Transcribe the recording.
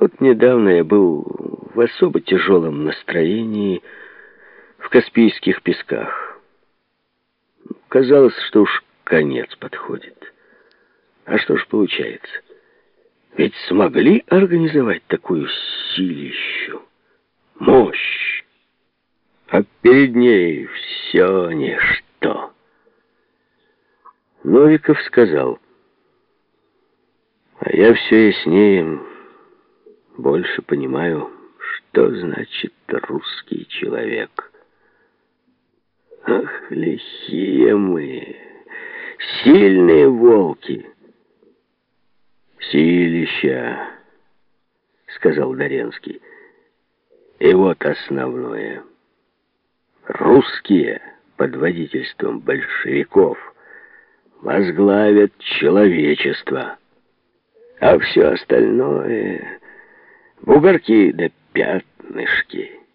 Вот недавно я был в особо тяжелом настроении в Каспийских песках. Казалось, что уж конец подходит. А что ж получается? Ведь смогли организовать такую силищу, мощь, а перед ней все ничто. Новиков сказал, а я все яснее больше понимаю, что значит русский человек. Ах, лихие мы, сильные волки. Силища, сказал Доренский. И вот основное. Русские под водительством большевиков возглавят человечество. А все остальное — бугорки да пятнышки —